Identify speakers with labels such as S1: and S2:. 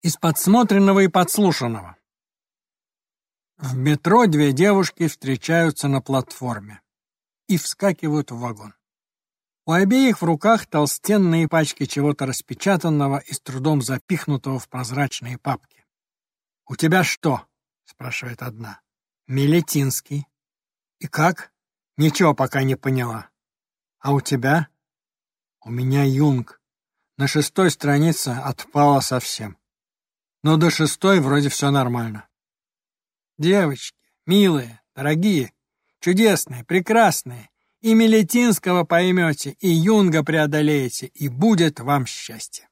S1: Из подсмотренного и подслушанного. В метро две девушки встречаются на платформе и вскакивают в вагон. У обеих в руках толстенные пачки чего-то распечатанного и с трудом запихнутого в прозрачные папки. «У тебя что?» — спрашивает одна. «Мелетинский». «И как?» «Ничего пока не поняла». «А у тебя?» «У меня Юнг. На шестой странице отпала совсем» но до шестой вроде все нормально. Девочки, милые, дорогие, чудесные, прекрасные, и Мелетинского поймете, и Юнга преодолеете, и будет вам счастье.